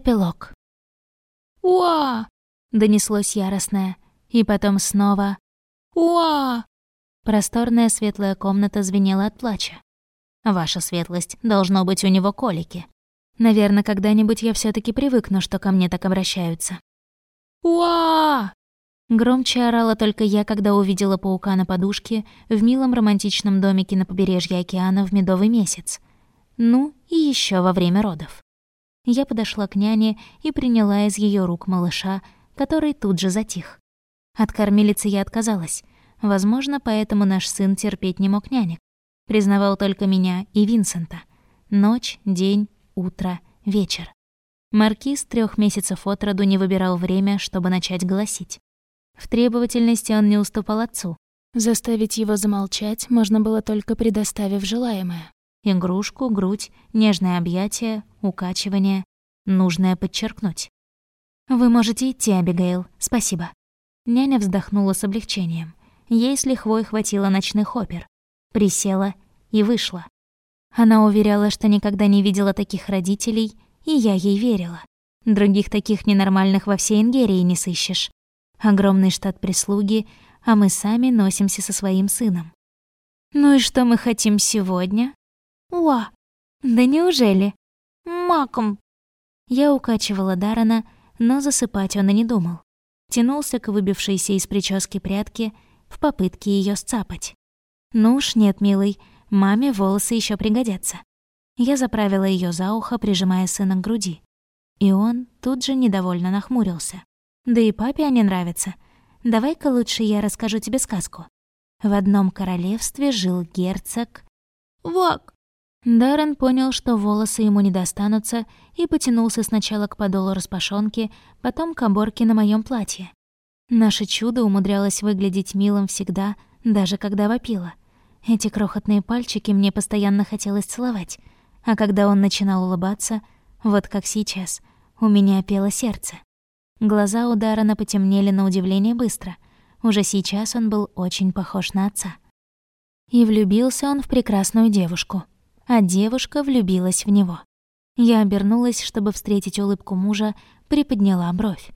Эпилог. «Уа!» — донеслось яростное. И потом снова «Уа!» Просторная светлая комната звенела от плача. «Ваша светлость, должно быть у него колики. Наверное, когда-нибудь я все таки привыкну, что ко мне так обращаются». «Уа!» Громче орала только я, когда увидела паука на подушке в милом романтичном домике на побережье океана в медовый месяц. Ну, и еще во время родов. Я подошла к няне и приняла из ее рук малыша, который тут же затих. От кормилицы я отказалась. Возможно, поэтому наш сын терпеть не мог нянек. Признавал только меня и Винсента. Ночь, день, утро, вечер. Маркиз трех месяцев от роду не выбирал время, чтобы начать голосить. В требовательности он не уступал отцу. Заставить его замолчать можно было только предоставив желаемое. Игрушку, грудь, нежное объятие, укачивание. Нужное подчеркнуть. «Вы можете идти, Абигейл, спасибо». Няня вздохнула с облегчением. Ей с лихвой хватило ночных опер. Присела и вышла. Она уверяла, что никогда не видела таких родителей, и я ей верила. Других таких ненормальных во всей Ингерии не сыщешь огромный штат прислуги, а мы сами носимся со своим сыном. Ну и что мы хотим сегодня? Уа! Да неужели? Маком! Я укачивала Дарана, но засыпать он и не думал. Тянулся к выбившейся из прически прядке в попытке ее сцапать. Ну уж нет, милый, маме волосы еще пригодятся. Я заправила ее за ухо, прижимая сына к груди. И он тут же недовольно нахмурился. Да и папе они нравятся. Давай-ка лучше я расскажу тебе сказку. В одном королевстве жил герцог... Вак! Даррен понял, что волосы ему не достанутся, и потянулся сначала к подолу распашонки, потом к оборке на моем платье. Наше чудо умудрялось выглядеть милым всегда, даже когда вопило. Эти крохотные пальчики мне постоянно хотелось целовать, а когда он начинал улыбаться, вот как сейчас, у меня пело сердце. Глаза у Даррена потемнели на удивление быстро. Уже сейчас он был очень похож на отца. И влюбился он в прекрасную девушку, а девушка влюбилась в него. Я обернулась, чтобы встретить улыбку мужа, приподняла бровь.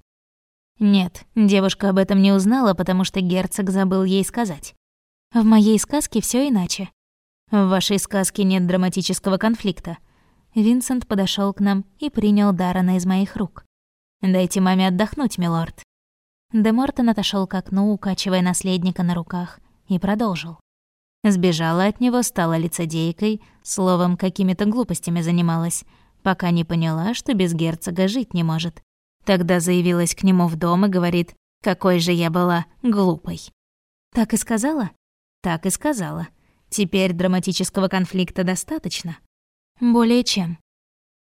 Нет, девушка об этом не узнала, потому что герцог забыл ей сказать. В моей сказке все иначе. В вашей сказке нет драматического конфликта. Винсент подошел к нам и принял Дарана из моих рук. «Дайте маме отдохнуть, милорд». Де Мортон отошел к окну, укачивая наследника на руках, и продолжил. Сбежала от него, стала лицедейкой, словом, какими-то глупостями занималась, пока не поняла, что без герцога жить не может. Тогда заявилась к нему в дом и говорит, какой же я была глупой. Так и сказала? Так и сказала. Теперь драматического конфликта достаточно? Более чем.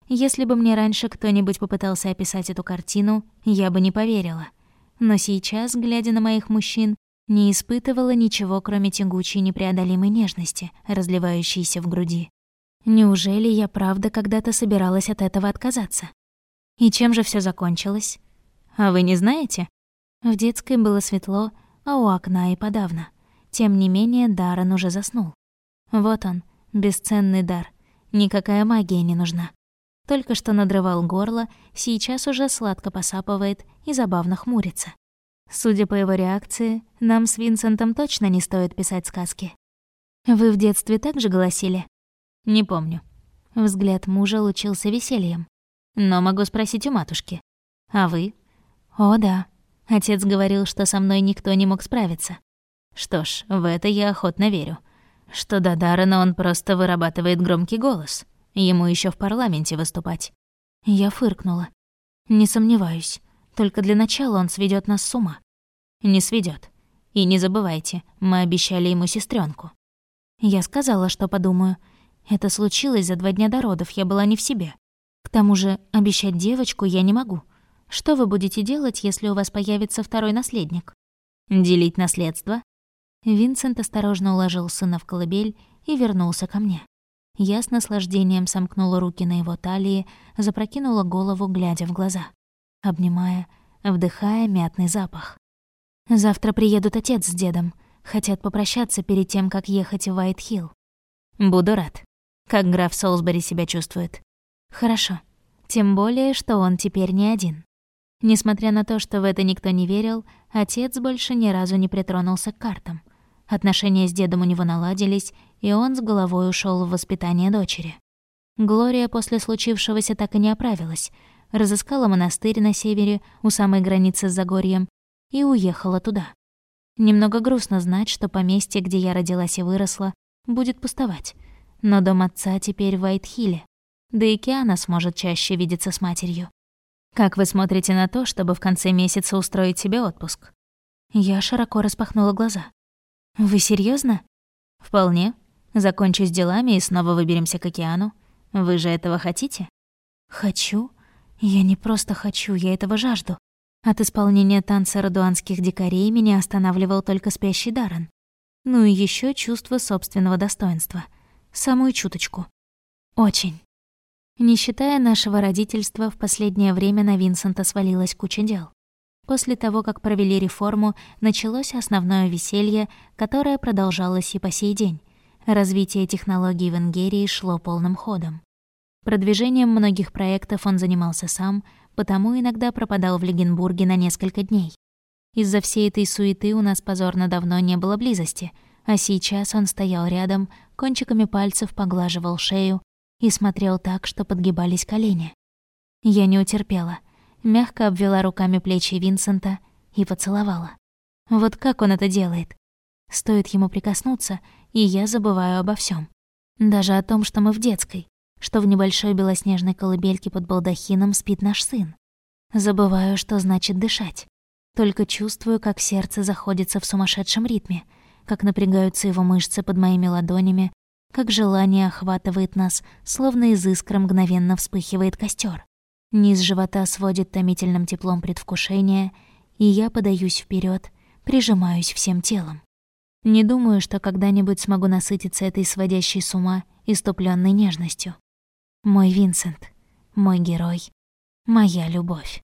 Если бы мне раньше кто-нибудь попытался описать эту картину, я бы не поверила. Но сейчас, глядя на моих мужчин, не испытывала ничего, кроме тягучей непреодолимой нежности, разливающейся в груди. Неужели я правда когда-то собиралась от этого отказаться? И чем же все закончилось? А вы не знаете? В детской было светло, а у окна и подавно. Тем не менее, Даррен уже заснул. Вот он, бесценный дар. Никакая магия не нужна. Только что надрывал горло, сейчас уже сладко посапывает и забавно хмурится. Судя по его реакции, нам с Винсентом точно не стоит писать сказки. Вы в детстве также голосили? Не помню. Взгляд мужа лучился весельем. Но могу спросить у матушки. А вы? О, да. Отец говорил, что со мной никто не мог справиться. Что ж, в это я охотно верю. Что до Даррена он просто вырабатывает громкий голос. Ему еще в парламенте выступать. Я фыркнула. Не сомневаюсь. Только для начала он сведет нас с ума. Не сведет. И не забывайте, мы обещали ему сестренку. Я сказала, что подумаю. Это случилось за два дня до родов, я была не в себе. К тому же обещать девочку я не могу. Что вы будете делать, если у вас появится второй наследник? Делить наследство? Винсент осторожно уложил сына в колыбель и вернулся ко мне. Я с наслаждением сомкнула руки на его талии, запрокинула голову, глядя в глаза, обнимая, вдыхая мятный запах. «Завтра приедут отец с дедом. Хотят попрощаться перед тем, как ехать в Уайт-Хилл. Буду рад. Как граф Солсбери себя чувствует?» «Хорошо. Тем более, что он теперь не один. Несмотря на то, что в это никто не верил, отец больше ни разу не притронулся к картам. Отношения с дедом у него наладились, и он с головой ушел в воспитание дочери. Глория после случившегося так и не оправилась, разыскала монастырь на севере, у самой границы с Загорьем, и уехала туда. Немного грустно знать, что поместье, где я родилась и выросла, будет пустовать. Но дом отца теперь в Вайтхилле. Да и Киана сможет чаще видеться с матерью. Как вы смотрите на то, чтобы в конце месяца устроить себе отпуск? Я широко распахнула глаза. Вы серьезно? Вполне. Закончу с делами и снова выберемся к океану. Вы же этого хотите? Хочу? Я не просто хочу, я этого жажду. От исполнения танца радуанских дикарей меня останавливал только спящий Даррен. Ну и еще чувство собственного достоинства. Самую чуточку. Очень. Не считая нашего родительства, в последнее время на Винсента свалилась куча дел. После того, как провели реформу, началось основное веселье, которое продолжалось и по сей день. Развитие технологий в Ингерии шло полным ходом. Продвижением многих проектов он занимался сам, потому иногда пропадал в Легенбурге на несколько дней. Из-за всей этой суеты у нас позорно давно не было близости, а сейчас он стоял рядом, кончиками пальцев поглаживал шею и смотрел так, что подгибались колени. Я не утерпела, мягко обвела руками плечи Винсента и поцеловала. Вот как он это делает? Стоит ему прикоснуться, и я забываю обо всем, Даже о том, что мы в детской, что в небольшой белоснежной колыбельке под балдахином спит наш сын. Забываю, что значит дышать. Только чувствую, как сердце заходится в сумасшедшем ритме, как напрягаются его мышцы под моими ладонями, как желание охватывает нас, словно из искры мгновенно вспыхивает костер. Низ живота сводит томительным теплом предвкушения, и я подаюсь вперед, прижимаюсь всем телом. Не думаю, что когда-нибудь смогу насытиться этой сводящей с ума иступленной нежностью. Мой Винсент, мой герой, моя любовь.